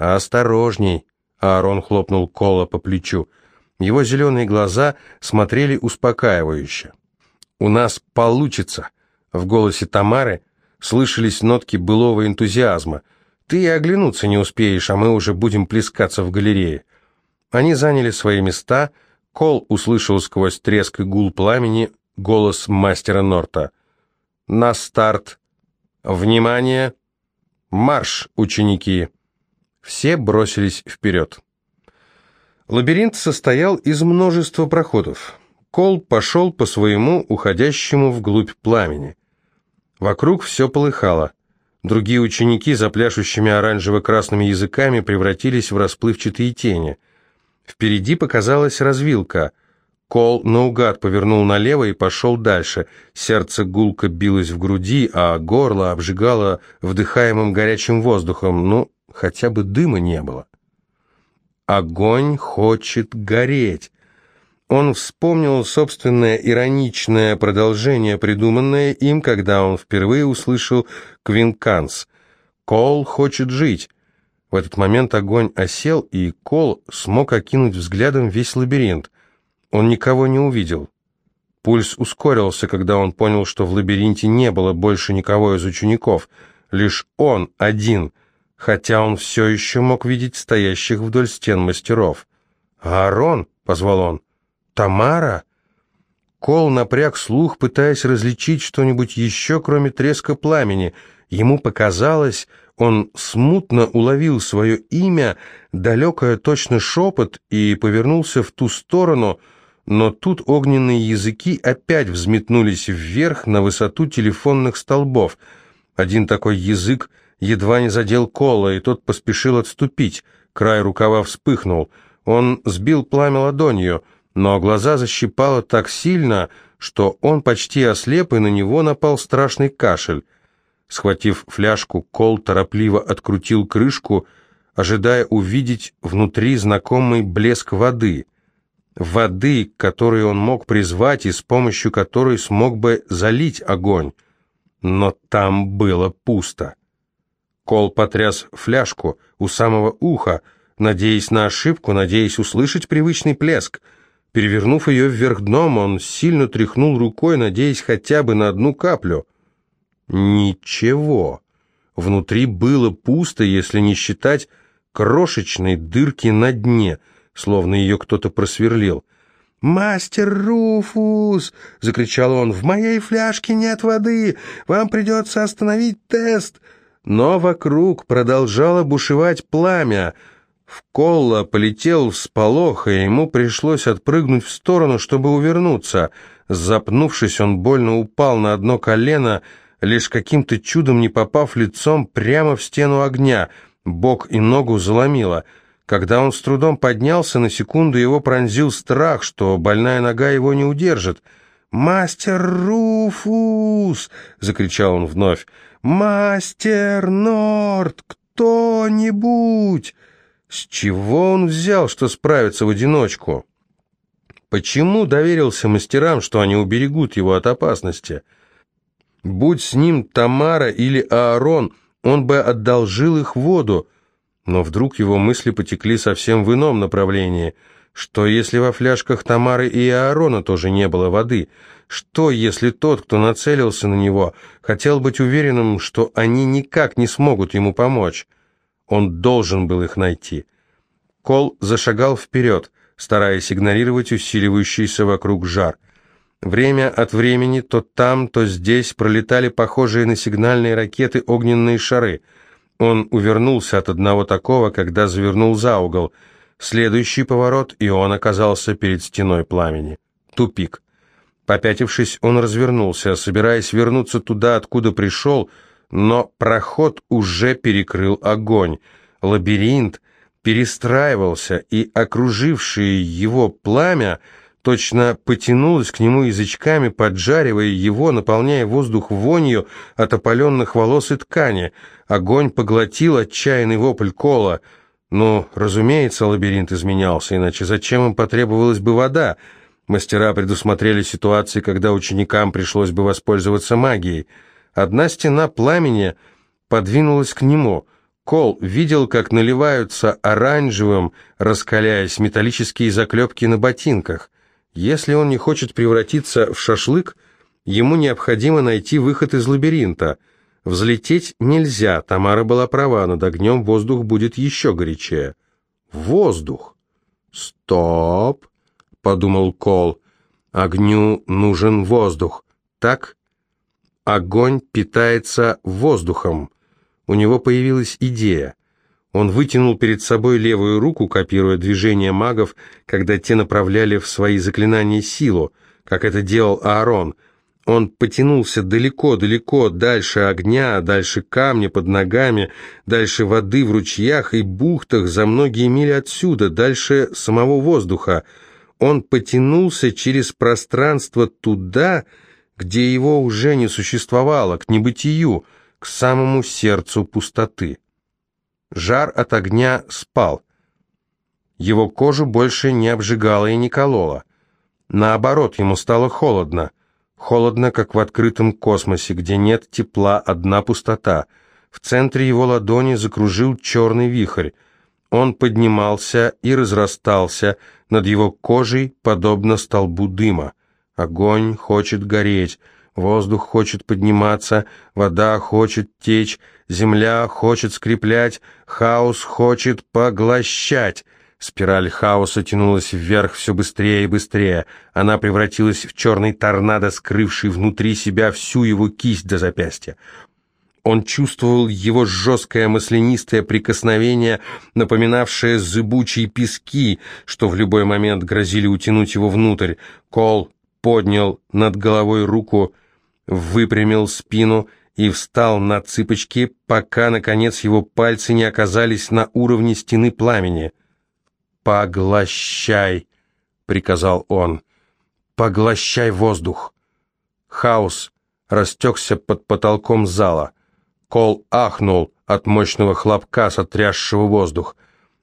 «Осторожней!» — Аарон хлопнул Кола по плечу. Его зеленые глаза смотрели успокаивающе. «У нас получится!» В голосе Тамары слышались нотки былого энтузиазма. «Ты и оглянуться не успеешь, а мы уже будем плескаться в галерее». Они заняли свои места. Кол услышал сквозь треск и гул пламени голос мастера Норта. «На старт! Внимание! Марш, ученики!» Все бросились вперед. Лабиринт состоял из множества проходов. Кол пошел по своему уходящему вглубь пламени. Вокруг все полыхало. Другие ученики, запляшущими оранжево-красными языками, превратились в расплывчатые тени. Впереди показалась развилка. Кол наугад повернул налево и пошел дальше. Сердце гулко билось в груди, а горло обжигало вдыхаемым горячим воздухом. Ну, хотя бы дыма не было. Огонь хочет гореть. Он вспомнил собственное ироничное продолжение, придуманное им, когда он впервые услышал «Квинканс». «Кол хочет жить». В этот момент огонь осел, и Кол смог окинуть взглядом весь лабиринт. Он никого не увидел. Пульс ускорился, когда он понял, что в лабиринте не было больше никого из учеников. Лишь он один, хотя он все еще мог видеть стоящих вдоль стен мастеров. «Аарон!» — позвал он. Тамара? Кол напряг слух, пытаясь различить что-нибудь еще, кроме треска пламени. Ему показалось, он смутно уловил свое имя, далекое точно шепот, и повернулся в ту сторону, но тут огненные языки опять взметнулись вверх на высоту телефонных столбов. Один такой язык едва не задел Кола, и тот поспешил отступить. Край рукава вспыхнул. Он сбил пламя ладонью — но глаза защипало так сильно, что он почти ослеп, и на него напал страшный кашель. Схватив фляжку, Кол торопливо открутил крышку, ожидая увидеть внутри знакомый блеск воды. Воды, которой он мог призвать и с помощью которой смог бы залить огонь. Но там было пусто. Кол потряс фляжку у самого уха, надеясь на ошибку, надеясь услышать привычный плеск — Перевернув ее вверх дном, он сильно тряхнул рукой, надеясь хотя бы на одну каплю. Ничего. Внутри было пусто, если не считать крошечной дырки на дне, словно ее кто-то просверлил. «Мастер Руфус!» — закричал он. «В моей фляжке нет воды! Вам придется остановить тест!» Но вокруг продолжало бушевать пламя — в Колла полетел всполох, и ему пришлось отпрыгнуть в сторону, чтобы увернуться. Запнувшись, он больно упал на одно колено, лишь каким-то чудом не попав лицом прямо в стену огня. Бок и ногу заломило. Когда он с трудом поднялся, на секунду его пронзил страх, что больная нога его не удержит. «Мастер Руфус!» — закричал он вновь. «Мастер Норд! Кто-нибудь!» С чего он взял, что справится в одиночку? Почему доверился мастерам, что они уберегут его от опасности? Будь с ним Тамара или Аарон, он бы одолжил их воду, но вдруг его мысли потекли совсем в ином направлении. Что, если во фляжках Тамары и Аарона тоже не было воды? Что, если тот, кто нацелился на него, хотел быть уверенным, что они никак не смогут ему помочь? Он должен был их найти. Кол зашагал вперед, стараясь игнорировать усиливающийся вокруг жар. Время от времени то там, то здесь пролетали похожие на сигнальные ракеты огненные шары. Он увернулся от одного такого, когда завернул за угол. Следующий поворот, и он оказался перед стеной пламени. Тупик. Попятившись, он развернулся, собираясь вернуться туда, откуда пришел, но проход уже перекрыл огонь. Лабиринт перестраивался, и окружившее его пламя точно потянулось к нему язычками, поджаривая его, наполняя воздух вонью от опаленных волос и ткани. Огонь поглотил отчаянный вопль кола. Ну, разумеется, лабиринт изменялся, иначе зачем им потребовалась бы вода? Мастера предусмотрели ситуации, когда ученикам пришлось бы воспользоваться магией. Одна стена пламени подвинулась к нему. Кол видел, как наливаются оранжевым, раскаляясь металлические заклепки на ботинках. Если он не хочет превратиться в шашлык, ему необходимо найти выход из лабиринта. Взлететь нельзя, Тамара была права, над огнем воздух будет еще горячее. Воздух! Стоп! — подумал Кол. Огню нужен воздух, так? Огонь питается воздухом. У него появилась идея. Он вытянул перед собой левую руку, копируя движения магов, когда те направляли в свои заклинания силу, как это делал Аарон. Он потянулся далеко-далеко, дальше огня, дальше камня под ногами, дальше воды в ручьях и бухтах за многие мили отсюда, дальше самого воздуха. Он потянулся через пространство туда, где его уже не существовало, к небытию, к самому сердцу пустоты. Жар от огня спал. Его кожу больше не обжигало и не кололо. Наоборот, ему стало холодно. Холодно, как в открытом космосе, где нет тепла, одна пустота. В центре его ладони закружил черный вихрь. Он поднимался и разрастался над его кожей, подобно столбу дыма. Огонь хочет гореть, воздух хочет подниматься, вода хочет течь, земля хочет скреплять, хаос хочет поглощать. Спираль хаоса тянулась вверх все быстрее и быстрее. Она превратилась в черный торнадо, скрывший внутри себя всю его кисть до запястья. Он чувствовал его жесткое маслянистое прикосновение, напоминавшее зыбучие пески, что в любой момент грозили утянуть его внутрь. Кол поднял над головой руку, выпрямил спину и встал на цыпочки, пока, наконец, его пальцы не оказались на уровне стены пламени. «Поглощай!» — приказал он. «Поглощай воздух!» Хаос растекся под потолком зала. Кол ахнул от мощного хлопка, сотрясшего воздух.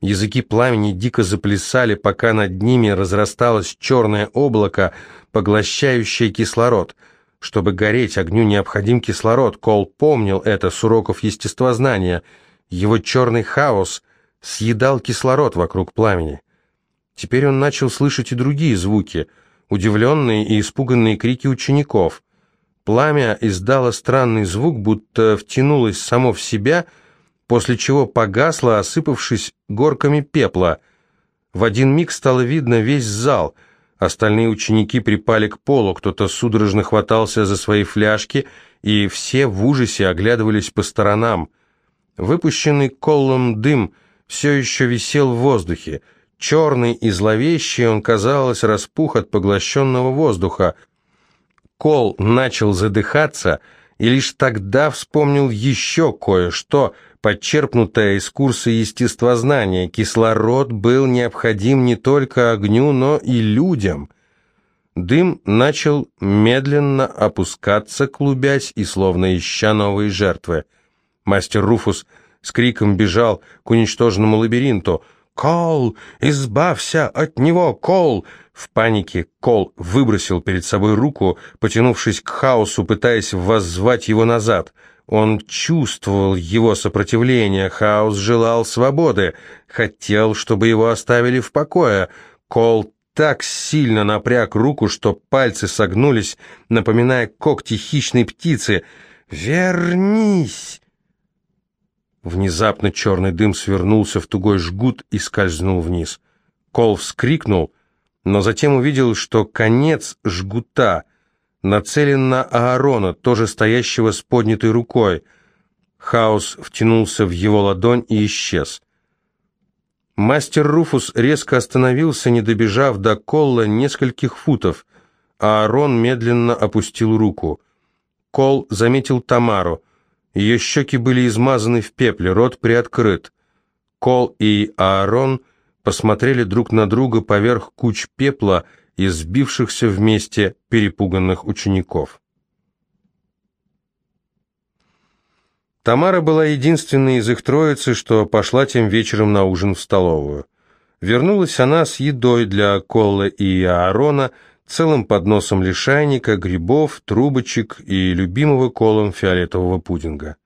Языки пламени дико заплясали, пока над ними разрасталось черное облако, поглощающее кислород. Чтобы гореть, огню необходим кислород. Кол помнил это с уроков естествознания. Его черный хаос съедал кислород вокруг пламени. Теперь он начал слышать и другие звуки, удивленные и испуганные крики учеников. Пламя издало странный звук, будто втянулось само в себя — после чего погасла, осыпавшись горками пепла. В один миг стало видно весь зал. Остальные ученики припали к полу, кто-то судорожно хватался за свои фляжки, и все в ужасе оглядывались по сторонам. Выпущенный колом дым все еще висел в воздухе. Черный и зловещий он, казалось, распух от поглощенного воздуха. Кол начал задыхаться, и лишь тогда вспомнил еще кое-что — подчерпнутая из курса естествознания, кислород был необходим не только огню, но и людям. Дым начал медленно опускаться, клубясь и словно ища новые жертвы. Мастер Руфус с криком бежал к уничтоженному лабиринту. «Кол! Избавься от него, Кол!» В панике Кол выбросил перед собой руку, потянувшись к хаосу, пытаясь воззвать его назад — он чувствовал его сопротивление, Хаос желал свободы, хотел, чтобы его оставили в покое. Кол так сильно напряг руку, что пальцы согнулись, напоминая когти хищной птицы. «Вернись!» Внезапно черный дым свернулся в тугой жгут и скользнул вниз. Кол вскрикнул, но затем увидел, что конец жгута нацелен на Аарона, тоже стоящего с поднятой рукой. Хаос втянулся в его ладонь и исчез. Мастер Руфус резко остановился, не добежав до Колла нескольких футов, Аарон медленно опустил руку. Кол заметил Тамару. Ее щеки были измазаны в пепле, рот приоткрыт. Кол и Аарон посмотрели друг на друга поверх куч пепла и сбившихся вместе перепуганных учеников. Тамара была единственной из их троицы, что пошла тем вечером на ужин в столовую. Вернулась она с едой для Колла и Аарона, целым подносом лишайника, грибов, трубочек и любимого колом фиолетового пудинга.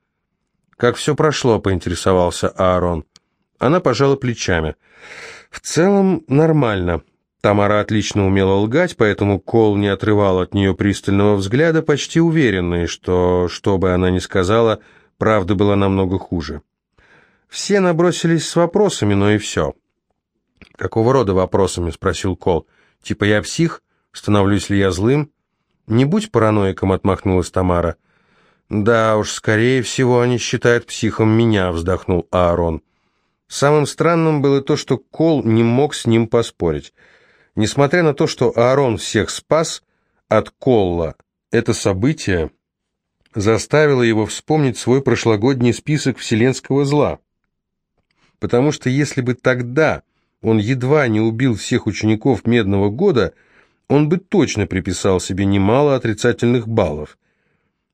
«Как все прошло?» — поинтересовался Аарон. Она пожала плечами. «В целом нормально». Тамара отлично умела лгать, поэтому Кол не отрывал от нее пристального взгляда, почти уверенный, что, что бы она ни сказала, правда была намного хуже. Все набросились с вопросами, но и все. «Какого рода вопросами?» — спросил Кол. «Типа я псих? Становлюсь ли я злым?» «Не будь параноиком», — отмахнулась Тамара. «Да уж, скорее всего, они считают психом меня», — вздохнул Аарон. Самым странным было то, что Кол не мог с ним поспорить. Несмотря на то, что Аарон всех спас от Колла, это событие заставило его вспомнить свой прошлогодний список вселенского зла. Потому что если бы тогда он едва не убил всех учеников Медного года, он бы точно приписал себе немало отрицательных баллов.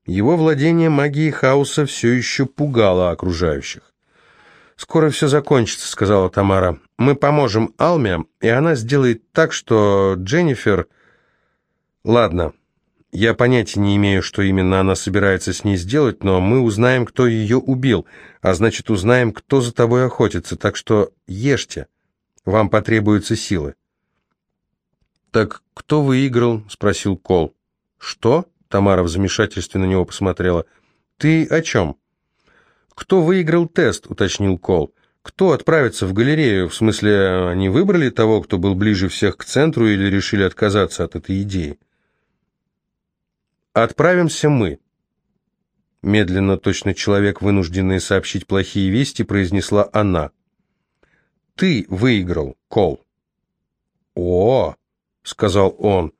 Его владение магией хаоса все еще пугало окружающих. «Скоро все закончится», — сказала Тамара. «Мы поможем Алме, и она сделает так, что Дженнифер...» «Ладно, я понятия не имею, что именно она собирается с ней сделать, но мы узнаем, кто ее убил, а значит, узнаем, кто за тобой охотится, так что ешьте, вам потребуются силы». «Так кто выиграл?» — спросил Кол. «Что?» — Тамара в замешательстве на него посмотрела. «Ты о чем?» «Кто выиграл тест?» — уточнил Кол. «Кто отправится в галерею? В смысле, они выбрали того, кто был ближе всех к центру, или решили отказаться от этой идеи?» «Отправимся мы», — медленно, точно человек, вынужденный сообщить плохие вести, произнесла она. «Ты выиграл, Кол». «О!» — сказал он.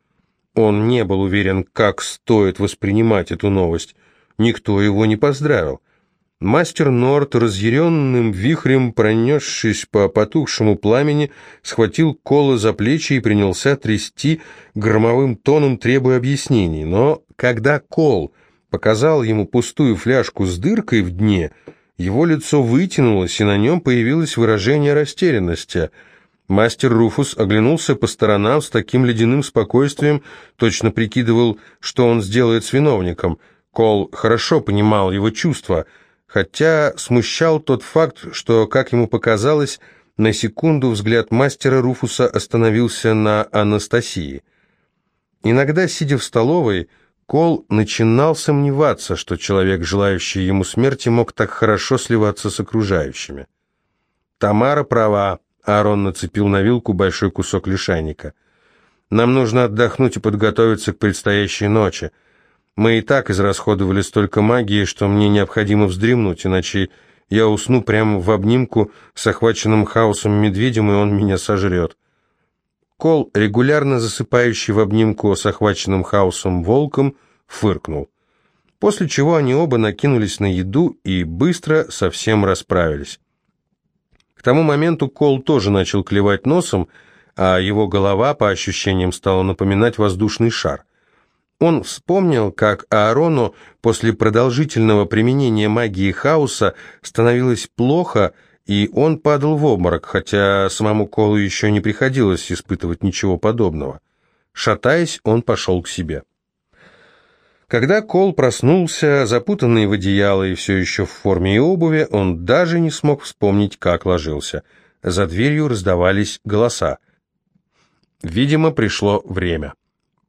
Он не был уверен, как стоит воспринимать эту новость. Никто его не поздравил. Мастер Норт, разъяренным вихрем пронесшись по потухшему пламени, схватил Кола за плечи и принялся трясти громовым тоном, требуя объяснений. Но когда Кол показал ему пустую фляжку с дыркой в дне, его лицо вытянулось, и на нем появилось выражение растерянности. Мастер Руфус оглянулся по сторонам с таким ледяным спокойствием, точно прикидывал, что он сделает с виновником. Кол хорошо понимал его чувства — хотя смущал тот факт, что, как ему показалось, на секунду взгляд мастера Руфуса остановился на Анастасии. Иногда, сидя в столовой, Кол начинал сомневаться, что человек, желающий ему смерти, мог так хорошо сливаться с окружающими. «Тамара права», — Аарон нацепил на вилку большой кусок лишайника. «Нам нужно отдохнуть и подготовиться к предстоящей ночи. Мы и так израсходовали столько магии, что мне необходимо вздремнуть, иначе я усну прямо в обнимку с охваченным хаосом медведем, и он меня сожрет. Кол, регулярно засыпающий в обнимку с охваченным хаосом волком, фыркнул. После чего они оба накинулись на еду и быстро совсем расправились. К тому моменту Кол тоже начал клевать носом, а его голова, по ощущениям, стала напоминать воздушный шар – он вспомнил, как Аарону после продолжительного применения магии хаоса становилось плохо, и он падал в обморок, хотя самому Колу еще не приходилось испытывать ничего подобного. Шатаясь, он пошел к себе. Когда Кол проснулся, запутанный в одеяло и все еще в форме и обуви, он даже не смог вспомнить, как ложился. За дверью раздавались голоса. Видимо, пришло время.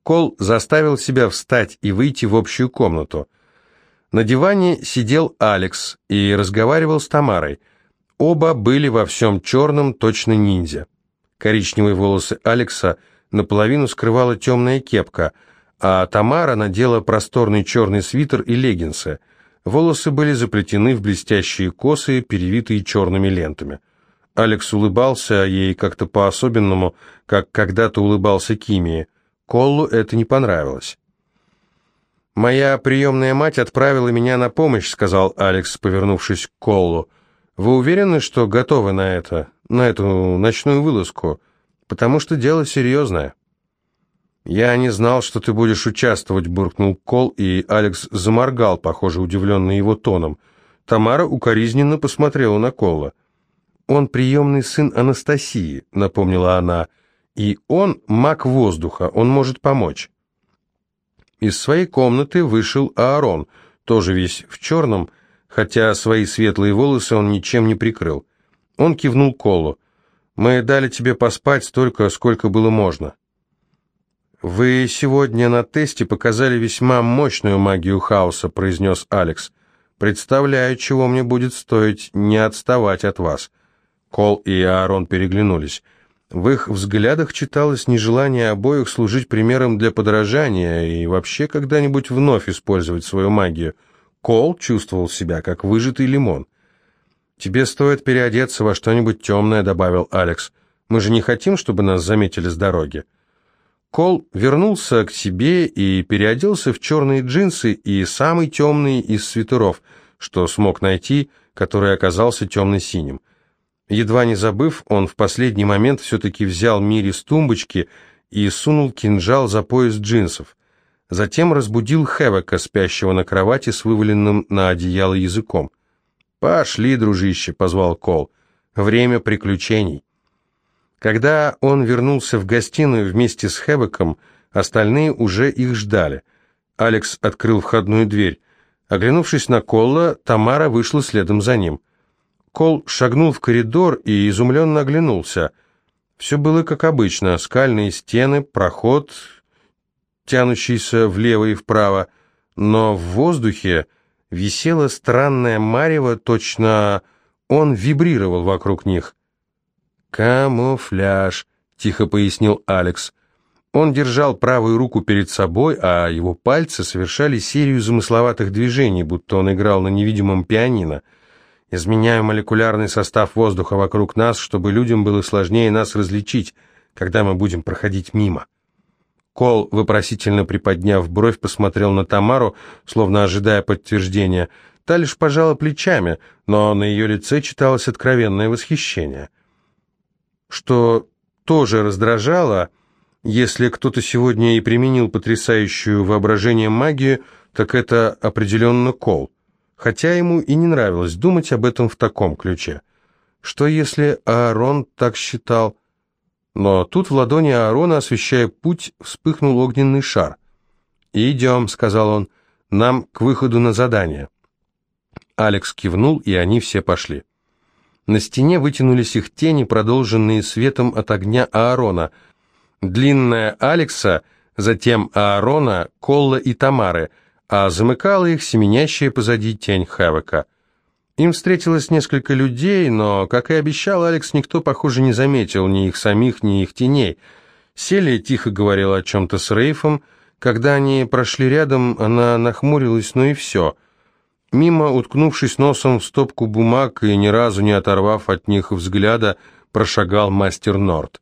Кол заставил себя встать и выйти в общую комнату. На диване сидел Алекс и разговаривал с Тамарой. Оба были во всем черном, точно ниндзя. Коричневые волосы Алекса наполовину скрывала темная кепка, а Тамара надела просторный черный свитер и леггинсы. Волосы были заплетены в блестящие косы, перевитые черными лентами. Алекс улыбался ей как-то по-особенному, как когда-то улыбался Кимии. Коллу это не понравилось. «Моя приемная мать отправила меня на помощь», — сказал Алекс, повернувшись к Коллу. «Вы уверены, что готовы на это, на эту ночную вылазку? Потому что дело серьезное». «Я не знал, что ты будешь участвовать», — буркнул Кол, и Алекс заморгал, похоже, удивленный его тоном. Тамара укоризненно посмотрела на Колла. «Он приемный сын Анастасии», — напомнила она, — и он маг воздуха, он может помочь. Из своей комнаты вышел Аарон, тоже весь в черном, хотя свои светлые волосы он ничем не прикрыл. Он кивнул Колу. «Мы дали тебе поспать столько, сколько было можно». «Вы сегодня на тесте показали весьма мощную магию хаоса», — произнес Алекс. «Представляю, чего мне будет стоить не отставать от вас». Кол и Аарон переглянулись. В их взглядах читалось нежелание обоих служить примером для подражания и вообще когда-нибудь вновь использовать свою магию. Кол чувствовал себя как выжатый лимон. «Тебе стоит переодеться во что-нибудь темное», — добавил Алекс. «Мы же не хотим, чтобы нас заметили с дороги». Кол вернулся к себе и переоделся в черные джинсы и самый темный из свитеров, что смог найти, который оказался темно-синим. Едва не забыв, он в последний момент все-таки взял Мири с тумбочки и сунул кинжал за пояс джинсов. Затем разбудил Хевека, спящего на кровати с вываленным на одеяло языком. «Пошли, дружище», — позвал Кол. «Время приключений». Когда он вернулся в гостиную вместе с Хевеком, остальные уже их ждали. Алекс открыл входную дверь. Оглянувшись на Колла, Тамара вышла следом за ним. Кол шагнул в коридор и изумленно оглянулся. Все было как обычно, скальные стены, проход, тянущийся влево и вправо, но в воздухе висело странное марево, точно он вибрировал вокруг них. «Камуфляж», — тихо пояснил Алекс. Он держал правую руку перед собой, а его пальцы совершали серию замысловатых движений, будто он играл на невидимом пианино — Изменяю молекулярный состав воздуха вокруг нас, чтобы людям было сложнее нас различить, когда мы будем проходить мимо. Кол, вопросительно приподняв бровь, посмотрел на Тамару, словно ожидая подтверждения. Та лишь пожала плечами, но на ее лице читалось откровенное восхищение. Что тоже раздражало, если кто-то сегодня и применил потрясающую воображение магию, так это определенно Кол хотя ему и не нравилось думать об этом в таком ключе. Что если Аарон так считал? Но тут в ладони Аарона, освещая путь, вспыхнул огненный шар. «Идем», — сказал он, — «нам к выходу на задание». Алекс кивнул, и они все пошли. На стене вытянулись их тени, продолженные светом от огня Аарона. Длинная Алекса, затем Аарона, Колла и Тамары — а замыкала их семенящая позади тень Хэвека. Им встретилось несколько людей, но, как и обещал Алекс, никто, похоже, не заметил ни их самих, ни их теней. Селия тихо говорила о чем-то с Рейфом. Когда они прошли рядом, она нахмурилась, ну и все. Мимо, уткнувшись носом в стопку бумаг и ни разу не оторвав от них взгляда, прошагал мастер Норт.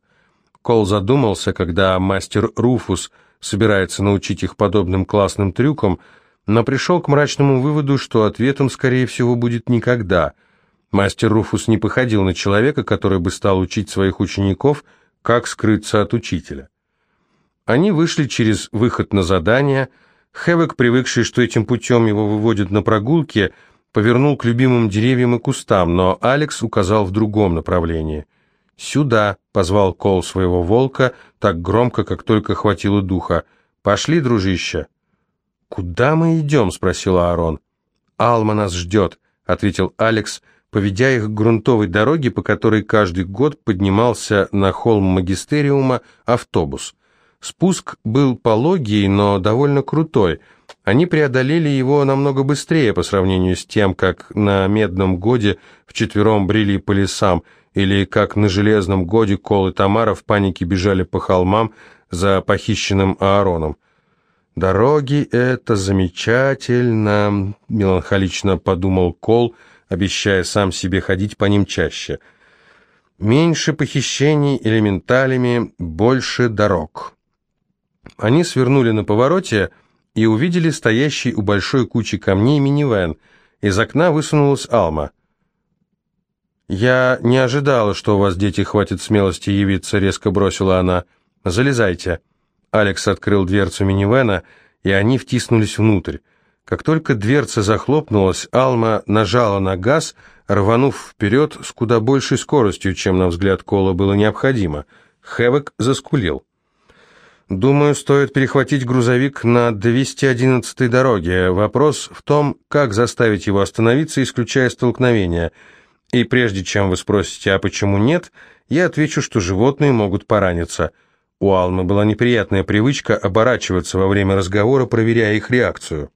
Кол задумался, когда мастер Руфус – собирается научить их подобным классным трюкам, но пришел к мрачному выводу, что ответом, скорее всего, будет никогда. Мастер Руфус не походил на человека, который бы стал учить своих учеников, как скрыться от учителя. Они вышли через выход на задание. Хэвек, привыкший, что этим путем его выводят на прогулки, повернул к любимым деревьям и кустам, но Алекс указал в другом направлении. «Сюда!» — позвал Кол своего волка, так громко, как только хватило духа. «Пошли, дружище!» «Куда мы идем?» — спросил Аарон. «Алма нас ждет», — ответил Алекс, поведя их к грунтовой дороге, по которой каждый год поднимался на холм магистериума автобус. Спуск был пологий, но довольно крутой. Они преодолели его намного быстрее по сравнению с тем, как на медном годе вчетвером брели по лесам, или как на железном годе Кол и Тамара в панике бежали по холмам за похищенным Аароном. «Дороги — это замечательно», — меланхолично подумал Кол, обещая сам себе ходить по ним чаще. «Меньше похищений элементалями, больше дорог». Они свернули на повороте и увидели стоящий у большой кучи камней минивэн. Из окна высунулась Алма — «Я не ожидала, что у вас, дети, хватит смелости явиться», — резко бросила она. «Залезайте». Алекс открыл дверцу минивэна, и они втиснулись внутрь. Как только дверца захлопнулась, Алма нажала на газ, рванув вперед с куда большей скоростью, чем, на взгляд Кола, было необходимо. Хэвок заскулил. Думаю, стоит перехватить грузовик на 211-й дороге. Вопрос в том, как заставить его остановиться, исключая столкновение. И прежде чем вы спросите, а почему нет, я отвечу, что животные могут пораниться. У Алмы была неприятная привычка оборачиваться во время разговора, проверяя их реакцию.